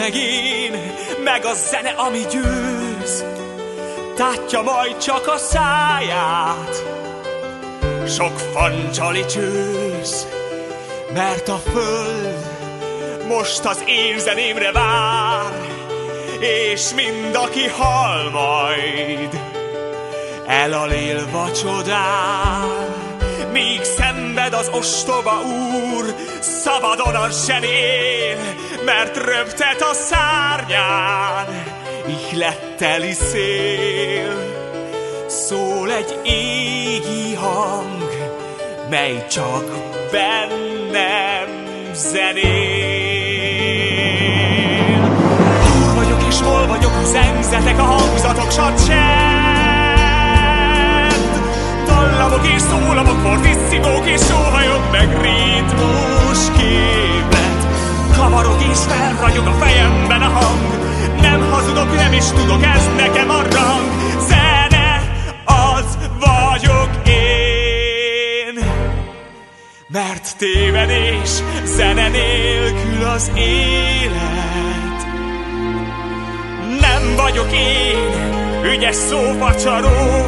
meg én, meg a zene, ami győz. Tátja majd csak a száját, sok fancsali csőz, mert a föld most az én zenémre vár, és mind aki hal majd, elalélva csodál. Míg szenved az ostoba úr, szabadon a zsenél, mert röptet a szárnyán, ihletteli szél. Szól egy égi hang, mely csak bennem zenél. Hol vagyok és hol vagyok, zengzetek a hangzatok, s tudok, ez nekem a rang. Zene, az vagyok én. Mert tévedés, zene nélkül az élet. Nem vagyok én, ügyes szófacsaró,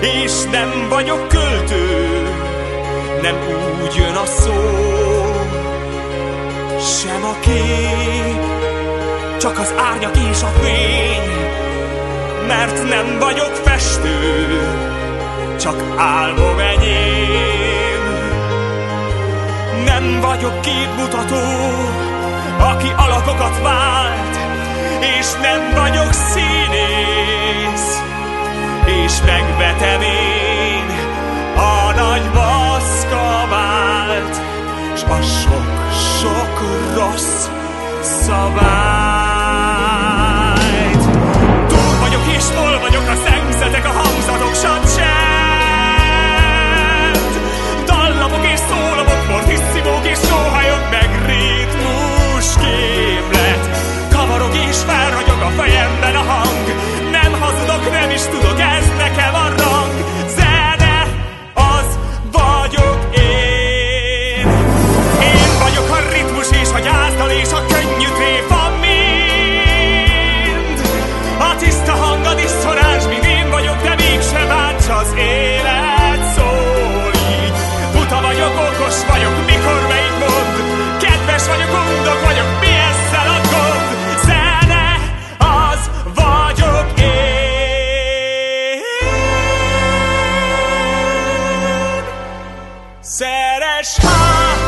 és nem vagyok költő, nem úgy jön a szó, sem a kép, csak az árnyak és a fény, mert nem vagyok festő, csak álmom enyém. Nem vagyok képmutató, aki alakokat vált, és nem vagyok színész, és megvetem én a nagy baszkavált, s a sok-sok rossz szabályt. Fejemben a hang, nem hazudok, nem is tudok, ez nekem Szeres ha.